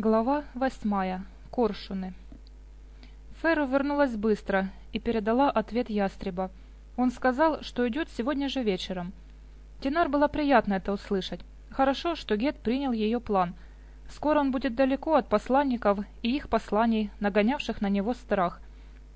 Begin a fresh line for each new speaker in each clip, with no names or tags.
Глава восьмая. Коршуны. Феру вернулась быстро и передала ответ ястреба. Он сказал, что идет сегодня же вечером. Тинар было приятно это услышать. Хорошо, что Гет принял ее план. Скоро он будет далеко от посланников и их посланий, нагонявших на него страх.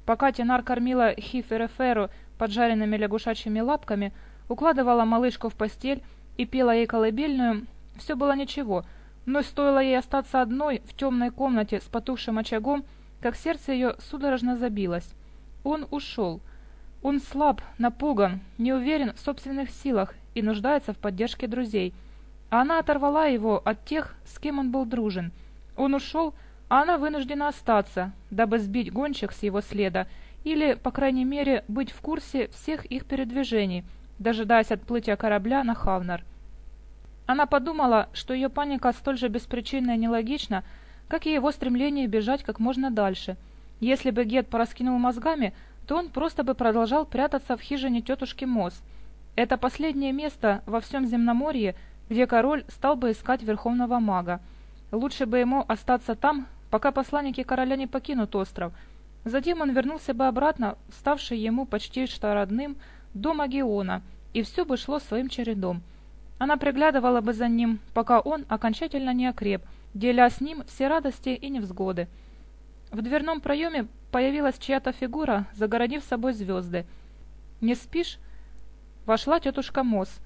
Пока Тинар кормила Хифера Феру поджаренными лягушачьими лапками, укладывала малышку в постель и пела ей колыбельную, все было ничего — но стоило ей остаться одной в темной комнате с потухшим очагом, как сердце ее судорожно забилось. Он ушел. Он слаб, напуган, не уверен в собственных силах и нуждается в поддержке друзей. А она оторвала его от тех, с кем он был дружен. Он ушел, а она вынуждена остаться, дабы сбить гонщик с его следа, или, по крайней мере, быть в курсе всех их передвижений, дожидаясь отплытия корабля на Хавнар. Она подумала, что ее паника столь же беспричинна и нелогична, как и его стремление бежать как можно дальше. Если бы Гет пораскинул мозгами, то он просто бы продолжал прятаться в хижине тетушки Мосс. Это последнее место во всем земноморье, где король стал бы искать верховного мага. Лучше бы ему остаться там, пока посланники короля не покинут остров. Затем он вернулся бы обратно, ставший ему почти что родным, до Магиона, и все бы шло своим чередом. Она приглядывала бы за ним, пока он окончательно не окреп, деля с ним все радости и невзгоды. В дверном проеме появилась чья-то фигура, загородив собой звезды. «Не спишь?» Вошла тетушка Мосс.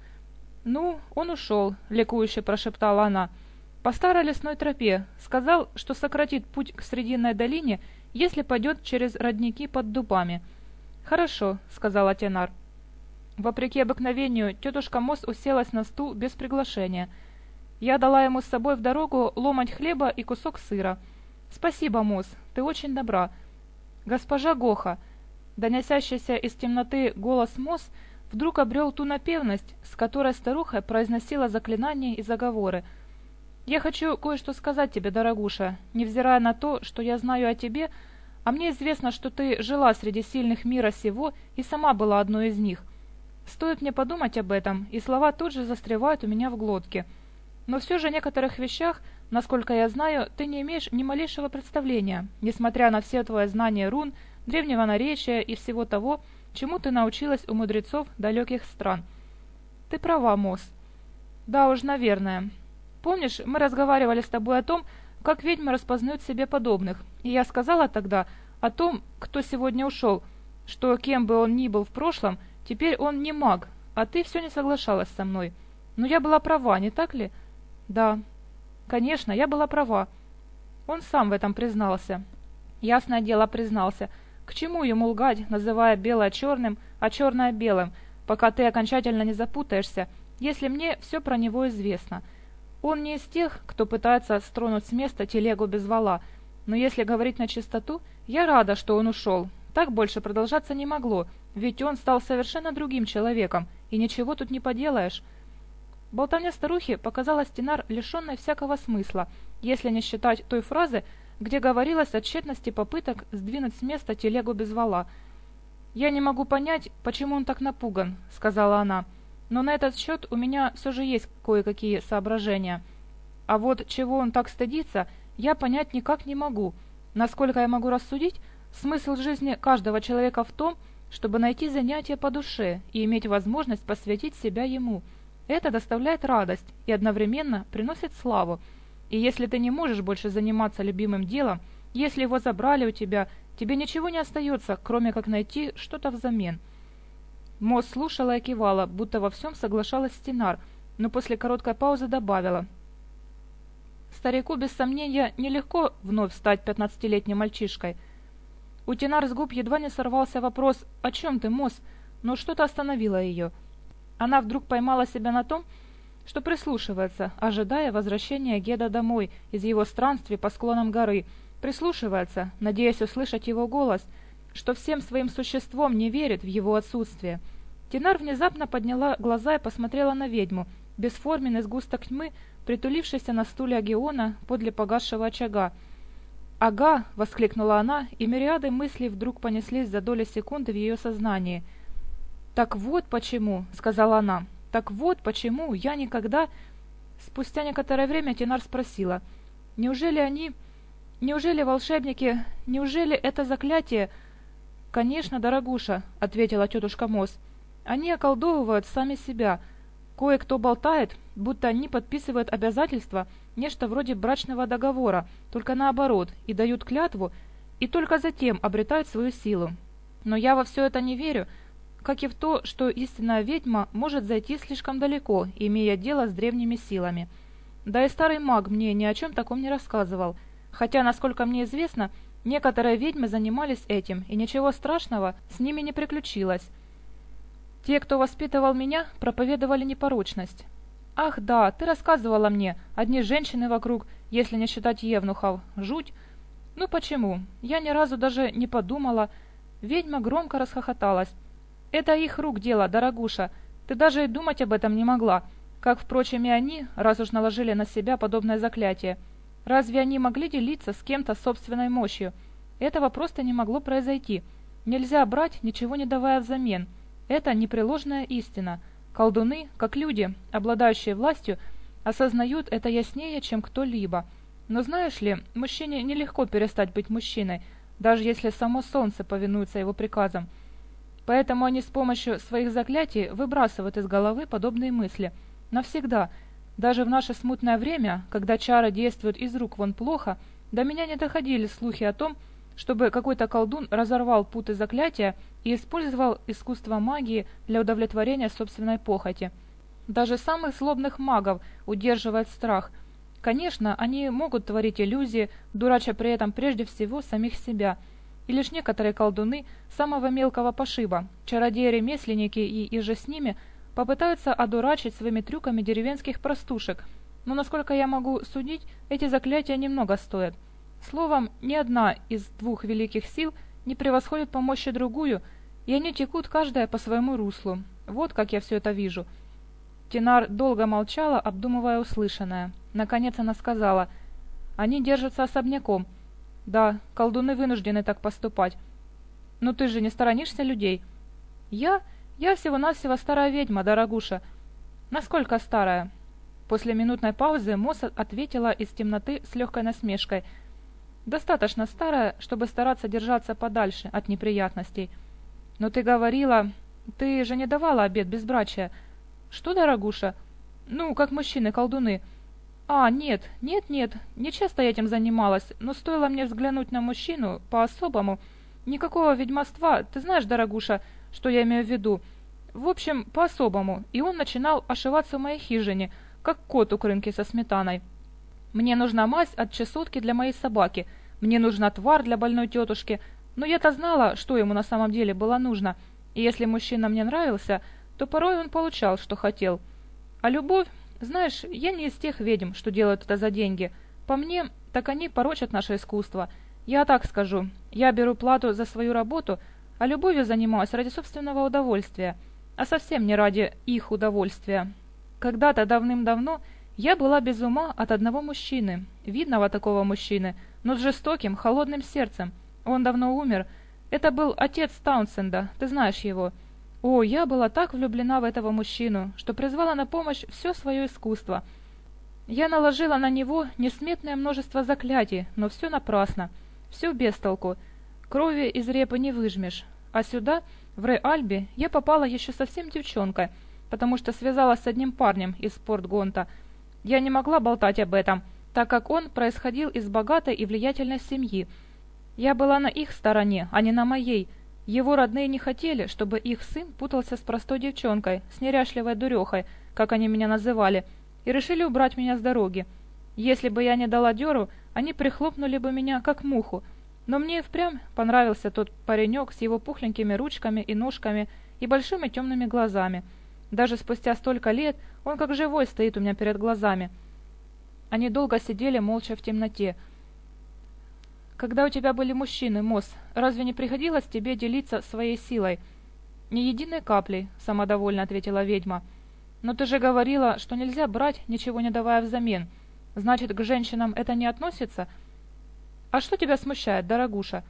«Ну, он ушел», — ликующе прошептала она. «По старой лесной тропе. Сказал, что сократит путь к Срединной долине, если пойдет через родники под дубами». «Хорошо», — сказала Тенар. Вопреки обыкновению, тетушка Мосс уселась на стул без приглашения. Я дала ему с собой в дорогу ломать хлеба и кусок сыра. «Спасибо, Мосс, ты очень добра». «Госпожа Гоха!» Доносящийся из темноты голос Мосс вдруг обрел ту напевность, с которой старуха произносила заклинания и заговоры. «Я хочу кое-что сказать тебе, дорогуша, невзирая на то, что я знаю о тебе, а мне известно, что ты жила среди сильных мира сего и сама была одной из них». Стоит мне подумать об этом, и слова тут же застревают у меня в глотке. Но все же о некоторых вещах, насколько я знаю, ты не имеешь ни малейшего представления, несмотря на все твое знание рун, древнего наречия и всего того, чему ты научилась у мудрецов далеких стран. Ты права, Мосс. Да уж, наверное. Помнишь, мы разговаривали с тобой о том, как ведьмы распознают себе подобных, и я сказала тогда о том, кто сегодня ушел, что кем бы он ни был в прошлом – Теперь он не маг, а ты все не соглашалась со мной. Но я была права, не так ли? Да. Конечно, я была права. Он сам в этом признался. Ясное дело признался. К чему ему лгать, называя белое черным, а черное белым, пока ты окончательно не запутаешься, если мне все про него известно? Он не из тех, кто пытается стронуть с места телегу без вала, но если говорить на чистоту, я рада, что он ушел. Так больше продолжаться не могло, ведь он стал совершенно другим человеком, и ничего тут не поделаешь. Болтовня старухи показалась Динар лишенной всякого смысла, если не считать той фразы, где говорилось о тщетности попыток сдвинуть с места телегу без вала. «Я не могу понять, почему он так напуган», — сказала она. «Но на этот счет у меня все же есть кое-какие соображения. А вот чего он так стыдится, я понять никак не могу. Насколько я могу рассудить, смысл жизни каждого человека в том, что чтобы найти занятие по душе и иметь возможность посвятить себя ему. Это доставляет радость и одновременно приносит славу. И если ты не можешь больше заниматься любимым делом, если его забрали у тебя, тебе ничего не остается, кроме как найти что-то взамен. Мосс слушала и кивала, будто во всем соглашалась Стенар, но после короткой паузы добавила. Старику, без сомнения, нелегко вновь стать пятнадцатилетней мальчишкой – у Тинар с губ едва не сорвался вопрос «О чем ты, Мосс?» но что-то остановило ее. Она вдруг поймала себя на том, что прислушивается, ожидая возвращения Геда домой из его странствий по склонам горы, прислушивается, надеясь услышать его голос, что всем своим существом не верит в его отсутствие. Тинар внезапно подняла глаза и посмотрела на ведьму, бесформенный сгусток тьмы, притулившийся на стуле Агиона подле погасшего очага, «Ага!» — воскликнула она, и мириады мыслей вдруг понеслись за доли секунды в ее сознании. «Так вот почему!» — сказала она. «Так вот почему я никогда...» Спустя некоторое время Тинар спросила. Неужели они... Неужели волшебники... Неужели это заклятие... «Конечно, дорогуша», — ответила тетушка Мосс. «Они околдовывают сами Кое кто болтает, будто они подписывают обязательства, нечто вроде брачного договора, только наоборот, и дают клятву, и только затем обретают свою силу. Но я во все это не верю, как и в то, что истинная ведьма может зайти слишком далеко, имея дело с древними силами. Да и старый маг мне ни о чем таком не рассказывал, хотя, насколько мне известно, некоторые ведьмы занимались этим, и ничего страшного с ними не приключилось, те, кто воспитывал меня, проповедовали непорочность. «Ах, да, ты рассказывала мне. Одни женщины вокруг, если не считать Евнухов. Жуть!» «Ну почему? Я ни разу даже не подумала». Ведьма громко расхохоталась. «Это их рук дело, дорогуша. Ты даже и думать об этом не могла. Как, впрочем, и они, раз уж наложили на себя подобное заклятие. Разве они могли делиться с кем-то собственной мощью? Этого просто не могло произойти. Нельзя брать, ничего не давая взамен». Это непреложная истина. Колдуны, как люди, обладающие властью, осознают это яснее, чем кто-либо. Но знаешь ли, мужчине нелегко перестать быть мужчиной, даже если само солнце повинуется его приказам. Поэтому они с помощью своих заклятий выбрасывают из головы подобные мысли. Навсегда. Даже в наше смутное время, когда чары действуют из рук вон плохо, до меня не доходили слухи о том, чтобы какой-то колдун разорвал путы заклятия и использовал искусство магии для удовлетворения собственной похоти. Даже самых злобных магов удерживает страх. Конечно, они могут творить иллюзии, дурача при этом прежде всего самих себя. И лишь некоторые колдуны самого мелкого пошиба, чародеи-ремесленники и, и же с ними, попытаются одурачить своими трюками деревенских простушек. Но, насколько я могу судить, эти заклятия немного стоят – Словом, ни одна из двух великих сил не превосходит по мощи другую, и они текут каждая по своему руслу. Вот как я все это вижу. Тинар долго молчала, обдумывая услышанное. Наконец она сказала, «Они держатся особняком. Да, колдуны вынуждены так поступать. Но ты же не сторонишься людей?» «Я? Я всего-навсего старая ведьма, дорогуша». «Насколько старая?» После минутной паузы Мосс ответила из темноты с легкой насмешкой – Достаточно старая, чтобы стараться держаться подальше от неприятностей. Но ты говорила, ты же не давала обед безбрачия. Что, дорогуша? Ну, как мужчины-колдуны. А, нет, нет, нет, не часто я этим занималась, но стоило мне взглянуть на мужчину по-особому. Никакого ведьмоства, ты знаешь, дорогуша, что я имею в виду. В общем, по-особому, и он начинал ошиваться в моей хижине, как кот у крынки со сметаной. Мне нужна мазь от чесотки для моей собаки. Мне нужен отвар для больной тетушки. Но я-то знала, что ему на самом деле было нужно. И если мужчина мне нравился, то порой он получал, что хотел. А любовь... Знаешь, я не из тех ведьм, что делают это за деньги. По мне, так они порочат наше искусство. Я так скажу. Я беру плату за свою работу, а любовью занимаюсь ради собственного удовольствия. А совсем не ради их удовольствия. Когда-то давным-давно... Я была без ума от одного мужчины, видного такого мужчины, но с жестоким, холодным сердцем. Он давно умер. Это был отец Таунсенда, ты знаешь его. О, я была так влюблена в этого мужчину, что призвала на помощь все свое искусство. Я наложила на него несметное множество заклятий, но все напрасно. Все без толку. Крови из репы не выжмешь. А сюда, в ре я попала еще совсем девчонкой, потому что связалась с одним парнем из Спортгонта – я не могла болтать об этом, так как он происходил из богатой и влиятельной семьи. Я была на их стороне, а не на моей. Его родные не хотели, чтобы их сын путался с простой девчонкой, с неряшливой дурехой, как они меня называли, и решили убрать меня с дороги. Если бы я не дала дёру, они прихлопнули бы меня, как муху. Но мне впрямь понравился тот паренек с его пухленькими ручками и ножками и большими темными глазами — даже спустя столько лет он как живой стоит у меня перед глазами. Они долго сидели молча в темноте. «Когда у тебя были мужчины, Мосс, разве не приходилось тебе делиться своей силой?» «Ни единой каплей», — самодовольно ответила ведьма. «Но ты же говорила, что нельзя брать, ничего не давая взамен. Значит, к женщинам это не относится?» «А что тебя смущает, дорогуша?»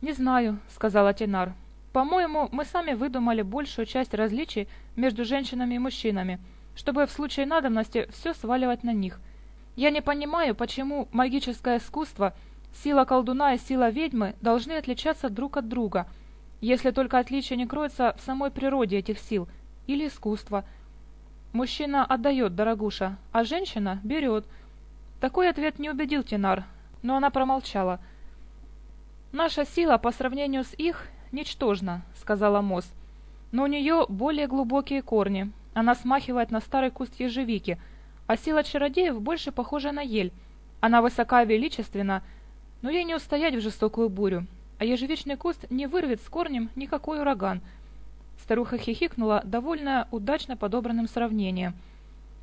«Не знаю», — сказала Тенар. По-моему, мы сами выдумали большую часть различий между женщинами и мужчинами, чтобы в случае надобности все сваливать на них. Я не понимаю, почему магическое искусство, сила колдуна и сила ведьмы должны отличаться друг от друга, если только отличие не кроется в самой природе этих сил или искусства. Мужчина отдает, дорогуша, а женщина берет. Такой ответ не убедил Тинар, но она промолчала. Наша сила по сравнению с их «Ничтожно», — сказала Мосс. «Но у нее более глубокие корни. Она смахивает на старый куст ежевики, а сила чародеев больше похожа на ель. Она высока и величественна, но ей не устоять в жестокую бурю, а ежевичный куст не вырвет с корнем никакой ураган». Старуха хихикнула, довольно удачно подобранным сравнением.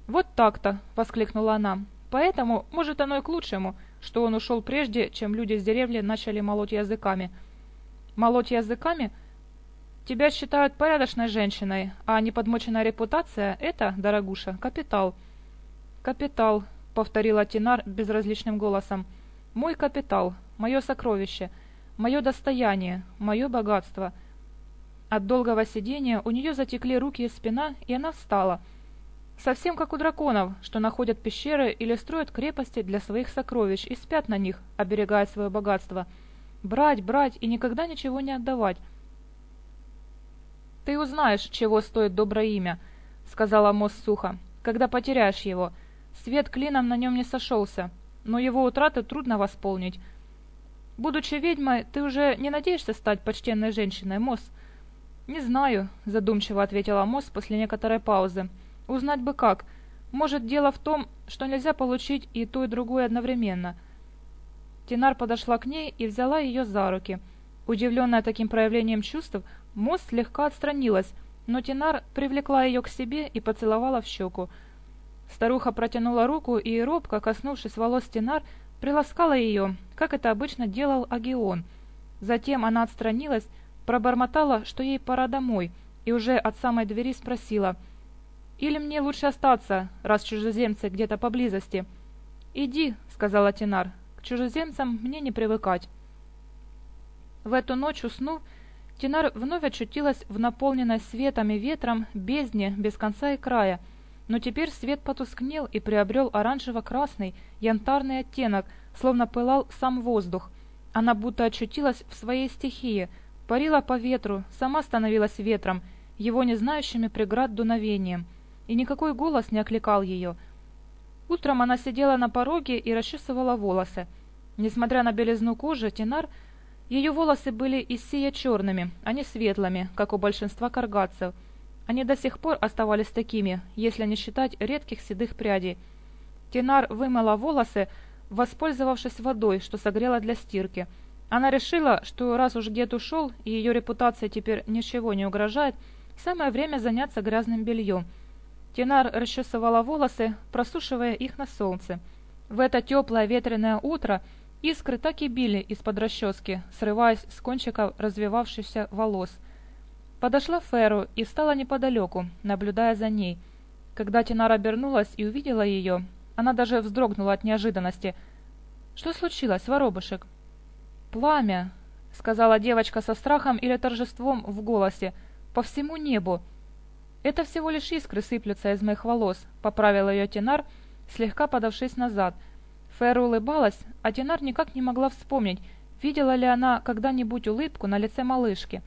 «Вот так-то!» — воскликнула она. «Поэтому, может, оно и к лучшему, что он ушел прежде, чем люди с деревни начали молоть языками». «Молоть языками?» «Тебя считают порядочной женщиной, а неподмоченная репутация — это, дорогуша, капитал». «Капитал», — повторила Тинар безразличным голосом. «Мой капитал, мое сокровище, мое достояние, мое богатство». От долгого сидения у нее затекли руки и спина, и она встала. Совсем как у драконов, что находят пещеры или строят крепости для своих сокровищ и спят на них, оберегая свое богатство. «Брать, брать и никогда ничего не отдавать». «Ты узнаешь, чего стоит доброе имя», — сказала Мосс сухо, — «когда потеряешь его. Свет клином на нем не сошелся, но его утраты трудно восполнить. Будучи ведьмой, ты уже не надеешься стать почтенной женщиной, Мосс?» «Не знаю», — задумчиво ответила Мосс после некоторой паузы. «Узнать бы как. Может, дело в том, что нельзя получить и то, и другое одновременно. Тинар подошла к ней и взяла ее за руки. Удивленная таким проявлением чувств, Мосс слегка отстранилась, но Тинар привлекла ее к себе и поцеловала в щеку. Старуха протянула руку и, робко коснувшись волос Тинар, приласкала ее, как это обычно делал Агион. Затем она отстранилась, пробормотала, что ей пора домой, и уже от самой двери спросила, «Или мне лучше остаться, раз чужеземцы где-то поблизости?» «Иди», — сказала Тинар, — «к чужеземцям мені не привикать. В эту ночь уснув, Тинар вновь очутилась в наполненной светом и ветром бездне без конца и края, но теперь свет потускнел и приобрел оранжево-красный, янтарный оттенок, словно пылал сам воздух. Она будто очутилась в своей стихии, парила по ветру, сама становилась ветром, его незнающими преград дуновением. И никакой голос не окликал ее — Утром она сидела на пороге и расчесывала волосы. Несмотря на белизну кожи, Тинар, ее волосы были из сия черными, а не светлыми, как у большинства каргадцев. Они до сих пор оставались такими, если не считать редких седых прядей. Тинар вымыла волосы, воспользовавшись водой, что согрела для стирки – она решила, что раз уж дед ушел, и ее репутация теперь ничего не угрожает, самое время заняться грязным бельем. Тинар расчесывала волосы, просушивая их на солнце. В это теплое ветреное утро искры так и били из-под расчески, срываясь с кончиков развивавшихся волос. Подошла Феру и встала неподалеку, наблюдая за ней. Когда Тинар обернулась и увидела ее, она даже вздрогнула от неожиданности. «Что случилось, воробушек?» «Пламя!» — сказала девочка со страхом или торжеством в голосе. «По всему небу!» Это всего лишь искры сыплются из моих волос», — поправил ее Тинар, слегка подавшись назад. Фэр улыбалась, а Тинар никак не могла вспомнить, видела ли она когда-нибудь улыбку на лице малышки.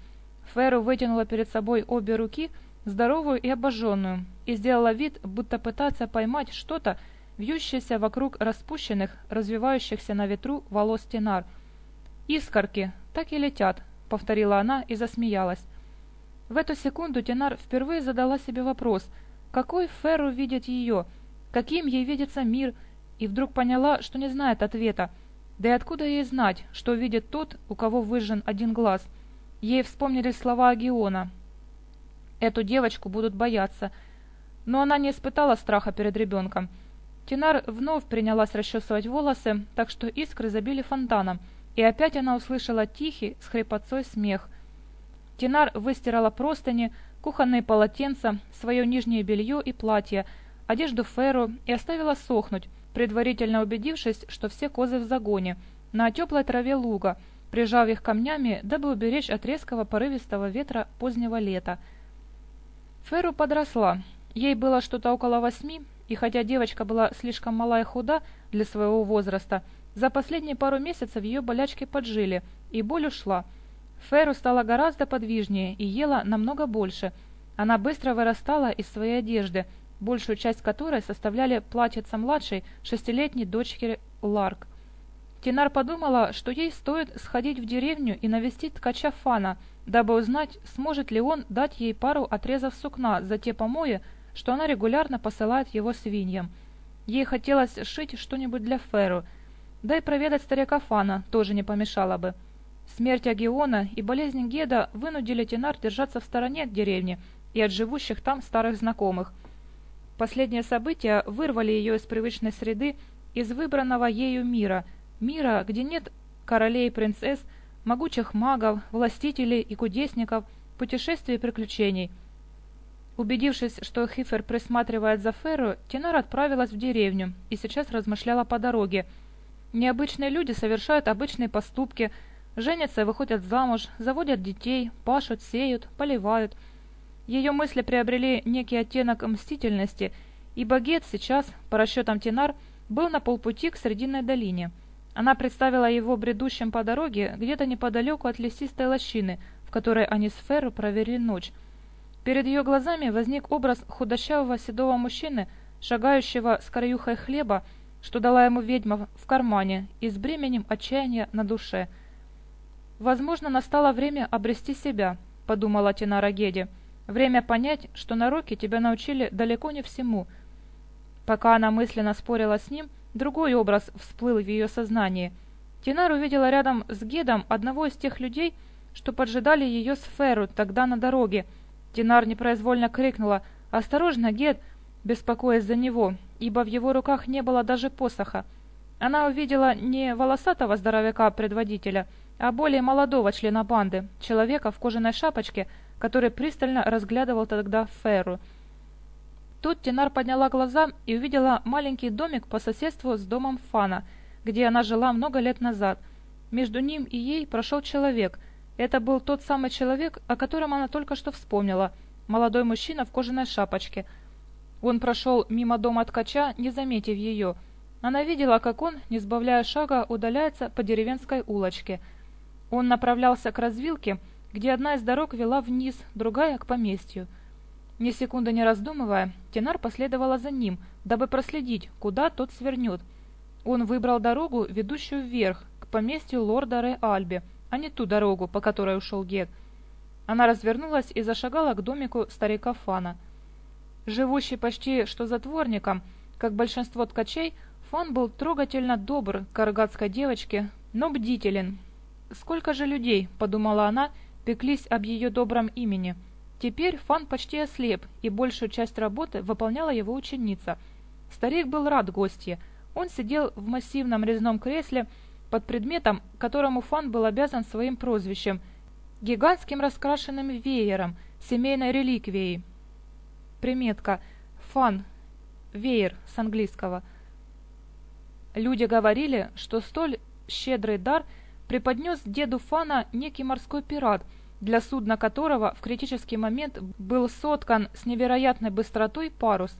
Фэру вытянула перед собой обе руки, здоровую и обожженную, и сделала вид, будто пытается поймать что-то, вьющееся вокруг распущенных, развивающихся на ветру волос Тинар. «Искорки, так и летят», — повторила она и засмеялась. В эту секунду Тенар впервые задала себе вопрос, какой Ферру видит ее, каким ей видится мир, и вдруг поняла, что не знает ответа. Да и откуда ей знать, что видит тот, у кого выжжен один глаз? Ей вспомнились слова Агиона. Эту девочку будут бояться. Но она не испытала страха перед ребенком. Тинар вновь принялась расчесывать волосы, так что искры забили фонтаном — и опять она услышала тихий, с хрипотцой смех. Тинар выстирала простыни, кухонные полотенца, свое нижнее белье и платье, одежду Феру и оставила сохнуть, предварительно убедившись, что все козы в загоне, на теплой траве луга, прижав их камнями, дабы уберечь от резкого порывистого ветра позднего лета. Феру подросла. Ей было что-то около восьми, и хотя девочка была слишком мала и худа для своего возраста, за последние пару месяцев ее болячки поджили, и боль ушла – Феру стало гораздо подвижнее и ела намного больше. Она быстро вырастала из своей одежды, большую часть которой составляли платьица младшей шестилетней дочери Ларк. Тинар подумала, что ей стоит сходить в деревню и навестить ткача Фана, дабы узнать, сможет ли он дать ей пару отрезов сукна за те помои, что она регулярно посылает его свиньям. Ей хотелось шить что-нибудь для Феру, да и проведать старика Фана тоже не помешало бы. Смерть Агиона и болезнь Геда вынудили Тинар держаться в стороне от деревни и от живущих там старых знакомых. Последние события вырвали ее из привычной среды, из выбранного ею мира, мира, где нет королей и принцесс, могучих магов, властителей и кудесников, путешествий и приключений. Убедившись, что Хифер присматривает за Феру, Тинар отправилась в деревню и сейчас размышляла по дороге. Необычные люди совершают обычные поступки – женятся и выходят замуж, заводят детей, пашут, сеют, поливают. Ее мысли приобрели некий оттенок мстительности, и Багет сейчас, по расчетам Тинар, был на полпути к Срединной долине – она представила его бредущим по дороге где-то неподалеку от лесистой лощины, в которой они с Ферро провели ночь. Перед ее глазами возник образ худощавого седого мужчины, шагающего с краюхой хлеба, что дала ему ведьма в кармане и с бременем отчаяния на душе. Возможно, настало время обрести себя, подумала Тинара Геди. Время понять, что нароки тебя научили далеко не всему. Пока она мысленно спорила с ним, другой образ всплыл в ее сознании. Тинар увидела рядом с Гедом одного из тех людей, что поджидали ее сферу тогда на дороге. Тинар непроизвольно крикнула «Осторожно, Гед!», беспокоясь за него, ибо в его руках не было даже посоха. Она увидела не волосатого здоровяка-предводителя – а более молодого члена банды, человека в кожаной шапочке, который пристально разглядывал тогда Ферру. Тут Тинар подняла глаза и увидела маленький домик по соседству с домом Фана, где она жила много лет назад. Между ним и ей прошел человек. Это был тот самый человек, о котором она только что вспомнила. Молодой мужчина в кожаной шапочке. Он прошел мимо дома ткача, не заметив ее. Она видела, как он, не сбавляя шага, удаляется по деревенской улочке – он направлялся к развилке, где одна из дорог вела вниз, другая — к поместью. Ни секунды не раздумывая, Тенар последовала за ним, дабы проследить, куда тот свернет. Он выбрал дорогу, ведущую вверх, к поместью лорда Ре Альби, а не ту дорогу, по которой ушел Гет. Она развернулась и зашагала к домику старика Фана. Живущий почти что затворником, как большинство ткачей, Фан был трогательно добр к аргатской девочке, но бдителен, «Сколько же людей?» – подумала она, пеклись об ее добром имени. Теперь Фан почти ослеп, и большую часть работы выполняла его ученица. Старик был рад гостье. Он сидел в массивном резном кресле под предметом, которому Фан был обязан своим прозвищем – гигантским раскрашенным веером, семейной реликвией. Приметка. Фан. Веер с английского. Люди говорили, что столь щедрый дар – преподнес деду Фана некий морской пират, для судна которого в критический момент был соткан с невероятной быстротой парус.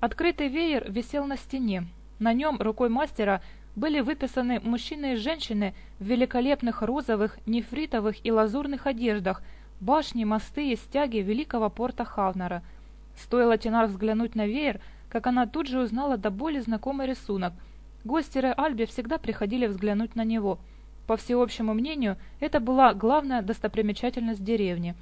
Открытый веер висел на стене. На нем рукой мастера были выписаны мужчины и женщины в великолепных розовых, нефритовых и лазурных одеждах, башни, мосты и стяги великого порта Хавнера. Стоило Тинар взглянуть на веер, как она тут же узнала до боли знакомый рисунок. Гости Ре Альби всегда приходили взглянуть на него – по всеобщему мнению, это была главная достопримечательность деревни.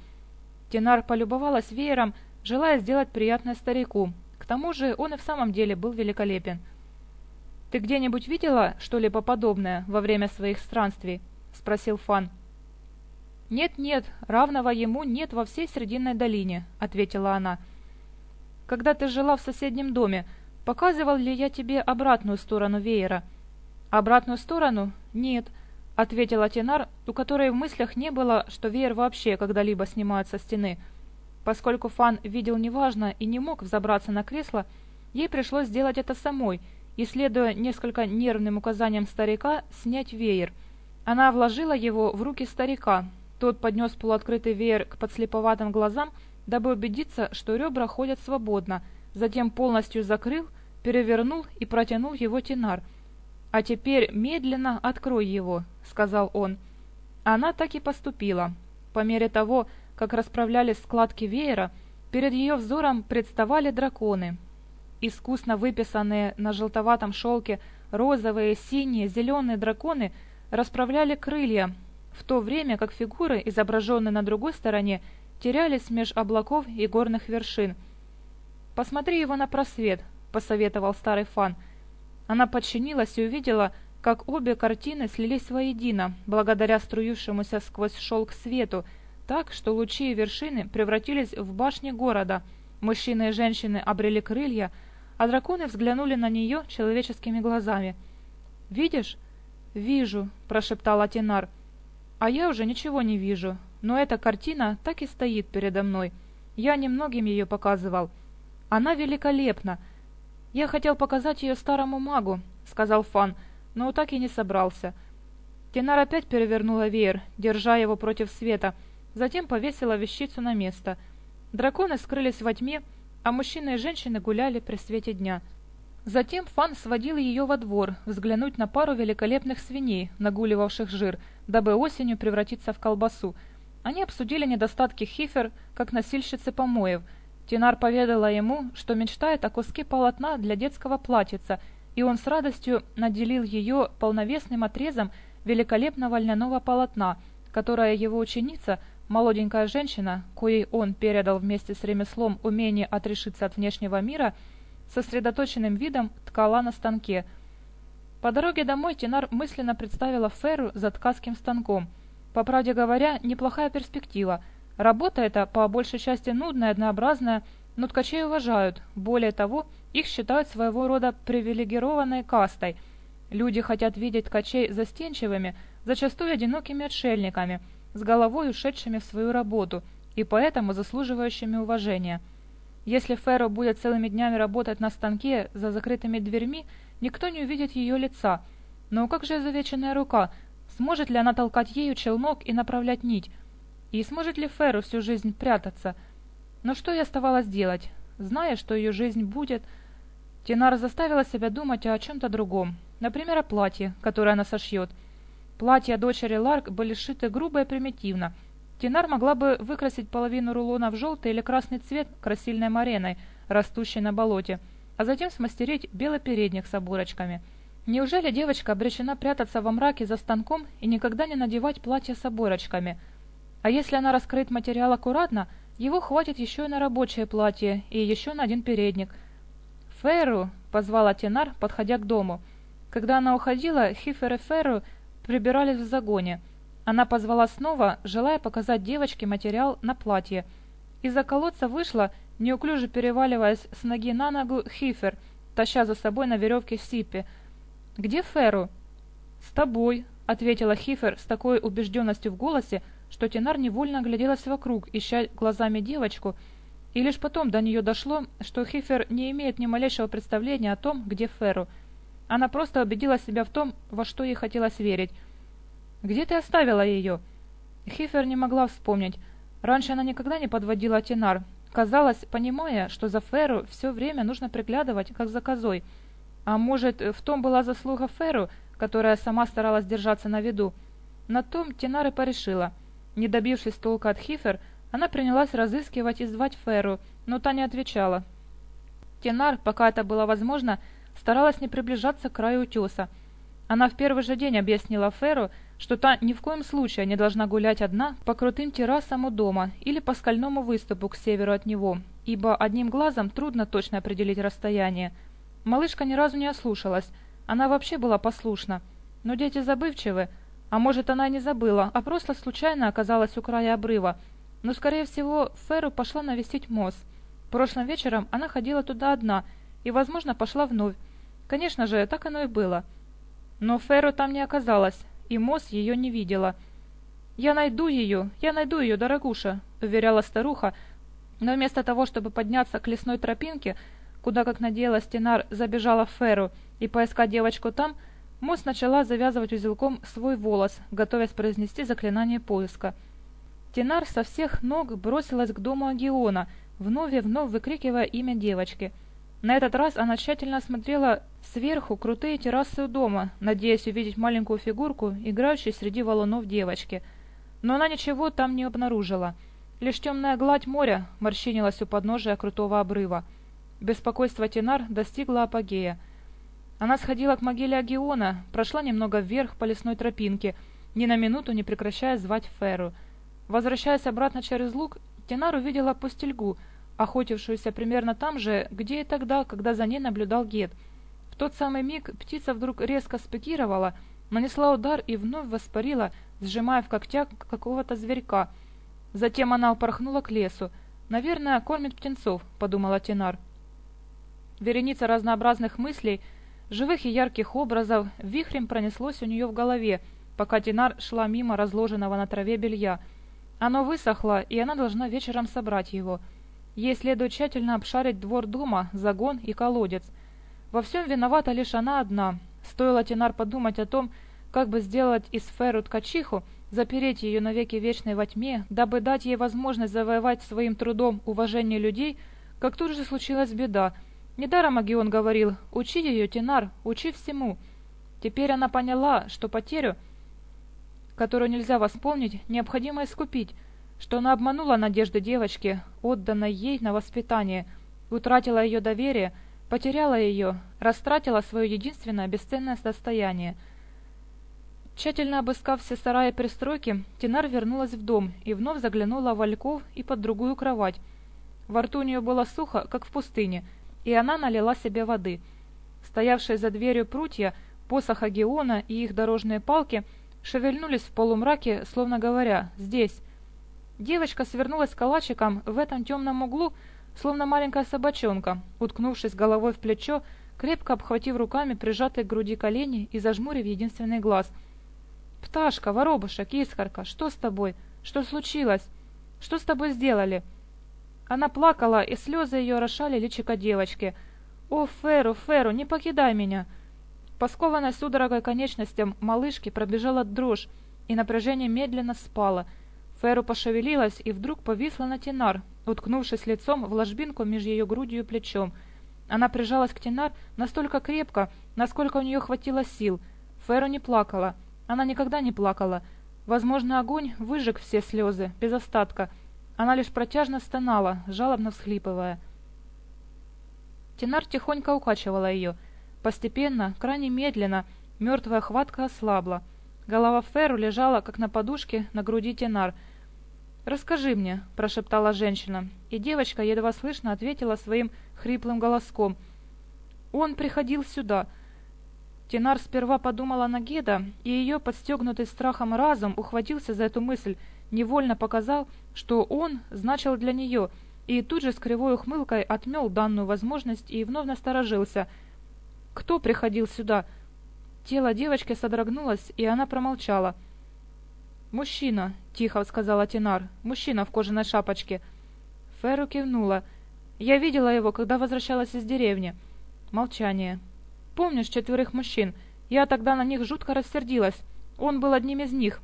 Тенар полюбовалась веером, желая сделать приятное старику. К тому же он и в самом деле был великолепен. «Ты где-нибудь видела что-либо подобное во время своих странствий?» – спросил Фан. «Нет-нет, равного ему нет во всей Срединной долине», – ответила она. «Когда ты жила в соседнем доме, показывал ли я тебе обратную сторону веера?» «Обратную сторону? Нет» ответила Тенар, у которой в мыслях не было, что Веер вообще когда-либо снимается со стены. Поскольку Фан видел неважно и не мог взобраться на кресло, ей пришлось сделать это самой, и, следуя несколько нервным указаниям старика, снять веер. Она вложила его в руки старика. Тот поднес полуоткрытый веер к подслеповатым глазам, дабы убедиться, что ребра ходят свободно, затем полностью закрыл, перевернул и протянул его Тенар – Тинар. «А теперь медленно открой его», — сказал он. Она так и поступила. По мере того, как расправлялись складки веера, перед ее взором представали драконы. Искусно выписанные на желтоватом шелке розовые, синие, зеленые драконы расправляли крылья, в то время как фигуры, изображенные на другой стороне, терялись меж облаков и горных вершин. «Посмотри его на просвет», — посоветовал старый фан. Она подчинилась и увидела, как обе картины слились воедино, благодаря струившемуся сквозь шелк свету, так, что лучи и вершины превратились в башни города. Мужчины и женщины обрели крылья, а драконы взглянули на нее человеческими глазами. «Видишь?» «Вижу», — прошептал Атинар. «А я уже ничего не вижу, но эта картина так и стоит передо мной. Я немногим ее показывал. Она великолепна, Я хотел показать ее старому магу», — сказал Фан, но так и не собрался. Тенар опять перевернула веер, держа его против света, затем повесила вещицу на место. Драконы скрылись во тьме, а мужчины и женщины гуляли при свете дня. Затем Фан сводил ее во двор, взглянуть на пару великолепных свиней, нагуливавших жир, дабы осенью превратиться в колбасу. Они обсудили недостатки Хифер, как носильщицы помоев. Тинар поведала ему, что мечтает о куске полотна для детского платьица, и он с радостью наделил ее полновесным отрезом великолепного льняного полотна, которое его ученица – Молоденькая женщина, коей он передал вместе с ремеслом умение отрешиться от внешнего мира, сосредоточенным видом ткала на станке. По дороге домой Тинар мысленно представила Феру за ткацким станком. По правде говоря, неплохая перспектива. Работа эта, по большей части нудная, однообразная, но ткачей уважают. Более того, их считают своего рода привилегированной кастой. Люди хотят видеть ткачей застенчивыми, зачастую одинокими отшельниками, с головой ушедшими в свою работу и поэтому заслуживающими уважения. Если Ферро будет целыми днями работать на станке за закрытыми дверьми, никто не увидит ее лица. Но как же изувеченная рука? Сможет ли она толкать ею челнок и направлять нить? И сможет ли Феру всю жизнь прятаться? Но что ей оставалось делать? Зная, что ее жизнь будет... Тинара заставила себя думать о чем-то другом. Например, о платье, которое она сошьет. Платья дочери Ларк были сшиты грубо и примитивно. Тинар могла бы выкрасить половину рулона в желтый или красный цвет красильной мареной, растущей на болоте, а затем смастерить белый передник с оборочками. Неужели девочка обречена прятаться во мраке за станком и никогда не надевать платье с оборочками – А если она раскроет материал аккуратно, его хватит еще и на рабочее платье и еще на один передник. «Ферру!» — позвала Тинар, подходя к дому. Когда она уходила, Хифер и Ферру прибирались в загоне. Она позвала снова, желая показать девочке материал на платье. Из-за колодца вышла, неуклюже переваливаясь с ноги на ногу, Хифер, таща за собой на веревке Сипи. «Где Феру?» «С тобой», — ответила Хифер с такой убежденностью в голосе, что Тинар невольно огляделась вокруг, ища глазами девочку, и лишь потом до нее дошло, что Хифер не имеет ни малейшего представления о том, где Феру. Она просто убедила себя в том, во что ей хотелось верить. «Где ты оставила ее?» Хифер не могла вспомнить. Раньше она никогда не подводила Тинар. Казалось, понимая, что за Феру все время нужно приглядывать, как за козой. А может, в том была заслуга Феру — которая сама старалась держаться на виду. На том Тинара порешила. Не добившись толка от Хифер, она принялась разыскивать и звать Феру, но та не отвечала. Тинар, пока это было возможно, старалась не приближаться к краю утеса. Она в первый же день объяснила Феру, что та ни в коем случае не должна гулять одна по крутым террасам у дома или по скальному выступу к северу от него, ибо одним глазом трудно точно определить расстояние. Малышка ни разу не ослушалась — она вообще была послушна, но дети забывчивы, а может, она не забыла, а просто случайно оказалась у края обрыва. Но, скорее всего, Феру пошла навестить Мосс. Прошлым вечером она ходила туда одна и, возможно, пошла вновь. Конечно же, так оно и было. Но Феру там не оказалось, и Мосс ее не видела. «Я найду ее, я найду ее, дорогуша», — уверяла старуха, но вместо того, чтобы подняться к лесной тропинке, куда как надеялась Тинар забежала Феру и, поискать девочку там, Мус начала завязывать узелком свой волос, готовясь произнести заклинание поиска. Тинар со всех ног бросилась к дому Агиона, вновь и вновь выкрикивая имя девочки. На этот раз она тщательно осмотрела сверху крутые террасы у дома, надеясь увидеть маленькую фигурку, играющую среди валунов девочки. Но она ничего там не обнаружила. Лишь темная гладь моря морщинилась у подножия крутого обрыва. Беспокойство Тенар достигло апогея. Она сходила к могиле Агиона, прошла немного вверх по лесной тропинке, ни на минуту не прекращая звать Феру. Возвращаясь обратно через луг, Тенар увидела пустельгу — охотившуюся примерно там же, где и тогда, когда за ней наблюдал Гет. В тот самый миг птица вдруг резко спикировала, нанесла удар и вновь воспарила, сжимая в когтях какого-то зверька. Затем она упорхнула к лесу. «Наверное, кормит птенцов», — подумала Тенар. Вереница разнообразных мыслей, живых и ярких образов, вихрем пронеслось у нее в голове, пока Динар шла мимо разложенного на траве белья. Оно высохло, и она должна вечером собрать его. Ей следует тщательно обшарить двор дома, загон и колодец. Во всем виновата лишь она одна. Стоило Тинар подумать о том, как бы сделать из Феру ткачиху, запереть ее навеки вечной во тьме, дабы дать ей возможность завоевать своим трудом уважение людей, как тут же случилась беда — Недаром Агион говорил «Учи ее, Тинар, учи всему». Теперь она поняла, что потерю, которую нельзя восполнить, необходимо искупить, что она обманула надежды девочки, отданной ей на воспитание, утратила ее доверие, потеряла ее, растратила свое единственное бесценное состояние. Тщательно обыскав все сараи и пристройки, Тинар вернулась в дом и вновь заглянула в Ольков и под другую кровать. Во рту у нее было сухо, как в пустыне, и она налила себе воды. Стоявшие за дверью прутья посоха Геона и их дорожные палки шевельнулись в полумраке, словно говоря «здесь». Девочка свернулась калачиком в этом темном углу, словно маленькая собачонка, уткнувшись головой в плечо, крепко обхватив руками прижатые к груди колени и зажмурив единственный глаз. «Пташка, воробушек, искорка, что с тобой? Что случилось? Что с тобой сделали?» Она плакала, и слезы ее орошали личико девочки. «О, Феру, Феру, не покидай меня!» По судорогой конечностям малышки пробежала дрожь, и напряжение медленно спало. Феру пошевелилась и вдруг повисла на тенар, уткнувшись лицом в ложбинку между ее грудью и плечом. Она прижалась к тенар настолько крепко, насколько у нее хватило сил. Феру не плакала. Она никогда не плакала. Возможно, огонь выжег все слезы, без остатка — она лишь протяжно стонала, жалобно всхлипывая. Тенар тихонько укачивала ее. Постепенно, крайне медленно, мертвая хватка ослабла. Голова Феру лежала, как на подушке, на груди Тенар. «Расскажи мне», — прошептала женщина, и девочка едва слышно ответила своим хриплым голоском. «Он приходил сюда». Тенар сперва подумала на Геда, и ее, подстегнутый страхом разум, ухватился за эту мысль — невольно показал, что он значил для нее, и тут же с кривой ухмылкой отмел данную возможность и вновь насторожился. «Кто приходил сюда?» Тело девочки содрогнулось, и она промолчала. «Мужчина», — тихо сказала Тинар, — «мужчина в кожаной шапочке». Феру кивнула. «Я видела его, когда возвращалась из деревни». Молчание. «Помнишь четверых мужчин? Я тогда на них жутко рассердилась. Он был одним из них,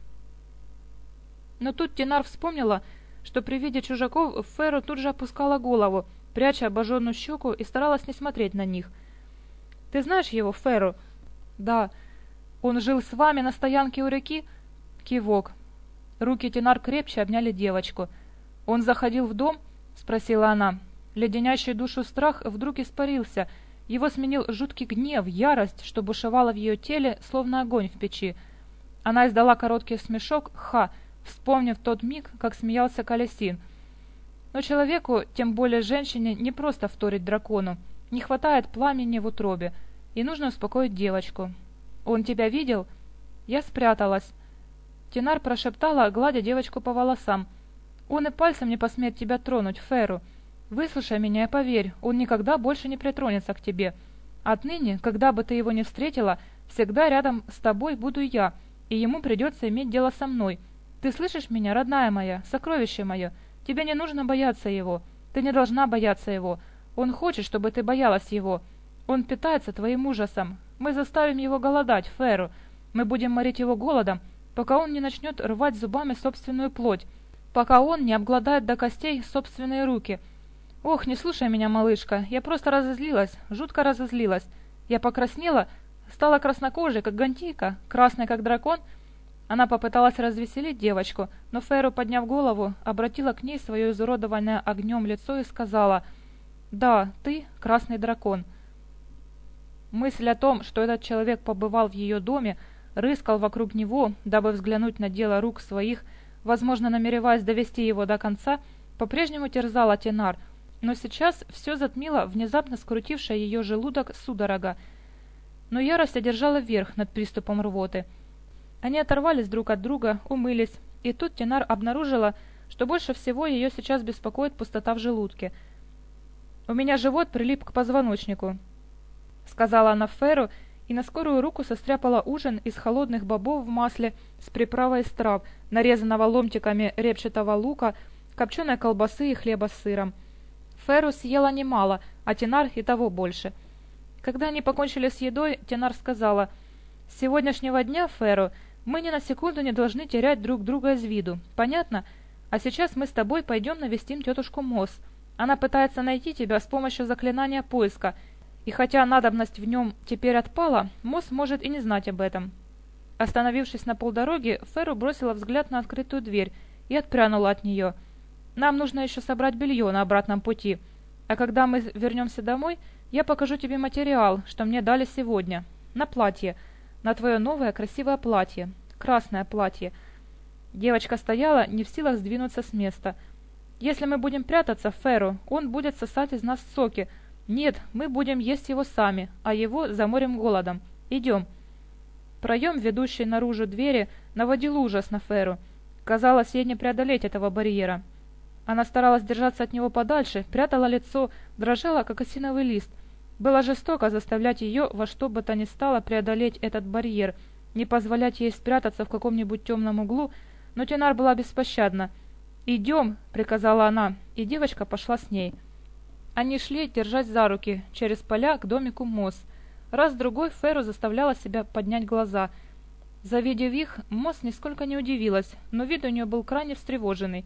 Но тут Тинар вспомнила, что при виде чужаков Феру тут же опускала голову, пряча обожженную щеку и старалась не смотреть на них. «Ты знаешь его, Феру?» «Да». «Он жил с вами на стоянке у реки?» Кивок. Руки Тинар крепче обняли девочку. «Он заходил в дом?» — спросила она. Леденящий душу страх вдруг испарился. Его сменил жуткий гнев, ярость, что бушевала в ее теле, словно огонь в печи. Она издала короткий смешок «Ха!», вспомнив тот миг, как смеялся Колесин. Но человеку, тем более женщине, не просто вторить дракону. Не хватает пламени в утробе, и нужно успокоить девочку. «Он тебя видел?» «Я спряталась». Тинар прошептала, гладя девочку по волосам. «Он и пальцем не посмеет тебя тронуть, Феру. Выслушай меня и поверь, он никогда больше не притронется к тебе. Отныне, когда бы ты его не встретила, всегда рядом с тобой буду я, и ему придется иметь дело со мной. Ты слышишь меня, родная моя, сокровище мое? Тебе не нужно бояться его. Ты не должна бояться его. Он хочет, чтобы ты боялась его. Он питается твоим ужасом. Мы заставим его голодать, Феру. Мы будем морить его голодом, пока он не начнет рвать зубами собственную плоть, пока он не обгладает до костей собственные руки. Ох, не слушай меня, малышка. Я просто разозлилась, жутко разозлилась. Я покраснела, стала краснокожей, как гантийка, красной, как дракон — она попыталась развеселить девочку, но Феру, подняв голову, обратила к ней свое изуродованное огнем лицо и сказала «Да, ты – красный дракон». Мысль о том, что этот человек побывал в ее доме, рыскал вокруг него, дабы взглянуть на дело рук своих, возможно, намереваясь довести его до конца, по-прежнему терзала Тенар, но сейчас все затмило внезапно скрутившее ее желудок судорога, но ярость одержала верх над приступом рвоты – они оторвались друг от друга, умылись, и тут Тинар обнаружила, что больше всего ее сейчас беспокоит пустота в желудке. «У меня живот прилип к позвоночнику», — сказала она Феру, и на скорую руку состряпала ужин из холодных бобов в масле с приправой из трав, нарезанного ломтиками репчатого лука, копченой колбасы и хлеба с сыром. Феру съела немало, а Тинар и того больше. Когда они покончили с едой, Тинар сказала, «С сегодняшнего дня, Феру, — мы ни на секунду не должны терять друг друга из виду. Понятно? А сейчас мы с тобой пойдем навестим тетушку Мосс. Она пытается найти тебя с помощью заклинания поиска — и хотя надобность в нем теперь отпала, Мосс может и не знать об этом. Остановившись на полдороги, Феру бросила взгляд на открытую дверь и отпрянула от нее. «Нам нужно еще собрать белье на обратном пути, а когда мы вернемся домой, я покажу тебе материал, что мне дали сегодня, на платье, на твое новое красивое платье, красное платье. Девочка стояла, не в силах сдвинуться с места. «Если мы будем прятаться, Феру, он будет сосать из нас соки. Нет, мы будем есть его сами, а его заморим голодом. Идем». Проем, ведущий наружу двери, наводил ужас на Феру. Казалось, ей не преодолеть этого барьера. Она старалась держаться от него подальше, прятала лицо, дрожала, как осиновый лист. Было жестоко заставлять ее во что бы то ни стало преодолеть этот барьер – не позволять ей спрятаться в каком-нибудь темном углу, но Тенар была беспощадна. «Идем», — приказала она, и девочка пошла с ней. Они шли, держась за руки, через поля к домику Мосс. Раз-другой Феру заставляла себя поднять глаза. Завидев их, Мосс нисколько не удивилась, но вид у нее был крайне встревоженный.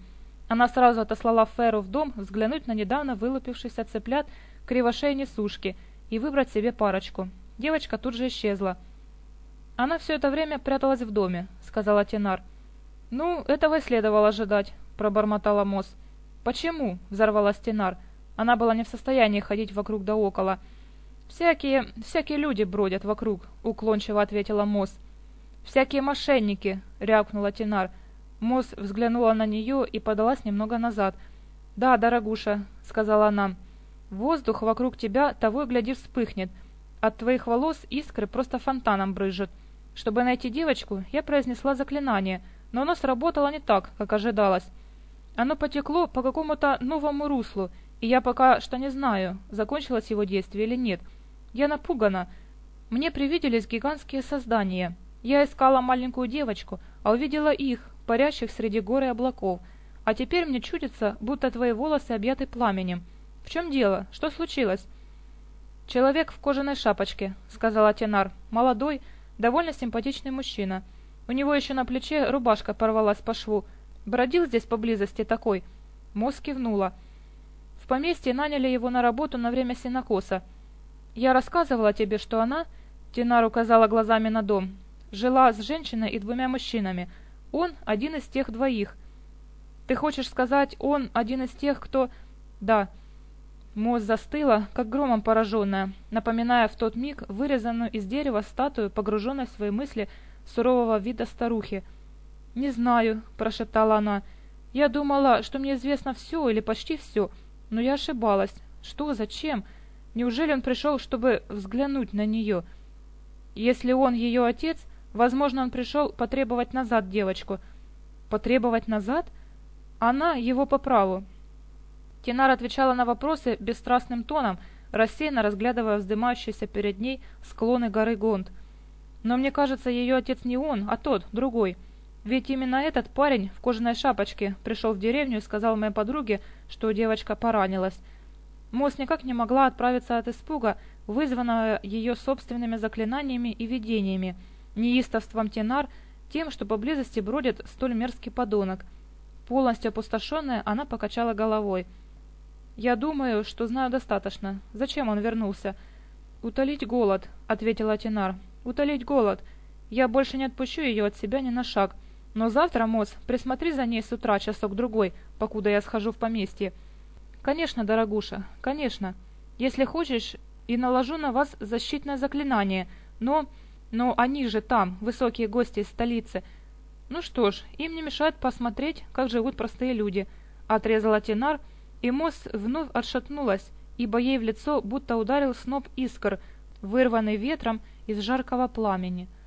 Она сразу отослала Феру в дом взглянуть на недавно вылупившихся цыплят кривошей несушки и выбрать себе парочку. Девочка тут же исчезла. Она все это время пряталась в доме, сказала Тенар. Ну, этого и следовало ожидать, пробормотала Мосс. Почему? взорвалась Тенар. Она была не в состоянии ходить вокруг да около. Всякие, всякие люди бродят вокруг, уклончиво ответила Мосс. Всякие мошенники, рявкнула Тенар. Мосс взглянула на нее и подалась немного назад. Да, дорогуша, сказала она. Воздух вокруг тебя того и гляди вспыхнет. От твоих волос искры просто фонтаном брызжет. Чтобы найти девочку я произнесла заклинание, но оно сработало не так, как ожидалось. Оно потекло по какому-то новому руслу, и я пока что не знаю, закончилось его действие или нет. Я напугана. Мне привиделись гигантские создания. Я искала маленькую девочку, а увидела их, парящих среди горы облаков. А теперь мне чудится, будто твои волосы объяты пламенем. В чем дело? Что случилось?» «Человек в кожаной шапочке», — сказала Тенар. «Молодой, довольно симпатичный мужчина. У него еще на плече рубашка порвалась по шву. Бродил здесь поблизости такой. Мозг кивнула. В поместье наняли его на работу на время синокоса. Я рассказывала тебе, что она, Тинар указала глазами на дом, жила с женщиной и двумя мужчинами. Он один из тех двоих. Ты хочешь сказать, он один из тех, кто... Да, — Моз застыла, как громом пораженная, напоминая в тот миг вырезанную из дерева статую, погруженной в свои мысли сурового вида старухи. «Не знаю», — прошептала она. «Я думала, что мне известно все или почти все, — но я ошибалась. Что? Зачем? Неужели он пришел, чтобы взглянуть на нее? Если он ее отец, возможно, он пришел потребовать назад девочку. Потребовать назад? Она его по праву. Тинар отвечала на вопросы бесстрастным тоном, рассеянно разглядывая вздымающиеся перед ней склоны горы Гонд. Но мне кажется, ее отец не он, а тот, другой. Ведь именно этот парень в кожаной шапочке пришел в деревню и сказал моей подруге, что девочка поранилась. Мосс никак не могла отправиться от испуга, вызванного ее собственными заклинаниями и видениями, неистовством Тенар, тем, что поблизости бродит столь мерзкий подонок. Полностью опустошенная, она покачала головой. Я думаю, что знаю достаточно. Зачем он вернулся? Утолить голод, ответила Тинар. Утолить голод. Я больше не отпущу ее от себя ни на шаг. Но завтра, Мосс, присмотри за ней с утра часок-другой, покуда я схожу в поместье. Конечно, дорогуша, конечно. Если хочешь, и наложу на вас защитное заклинание. Но... но они же там, высокие гости из столицы. Ну что ж, им не мешает посмотреть, как живут простые люди. Отрезала Тенар, и Мосс вновь отшатнулась, ибо ей в лицо будто ударил сноп искр, вырванный ветром из жаркого пламени –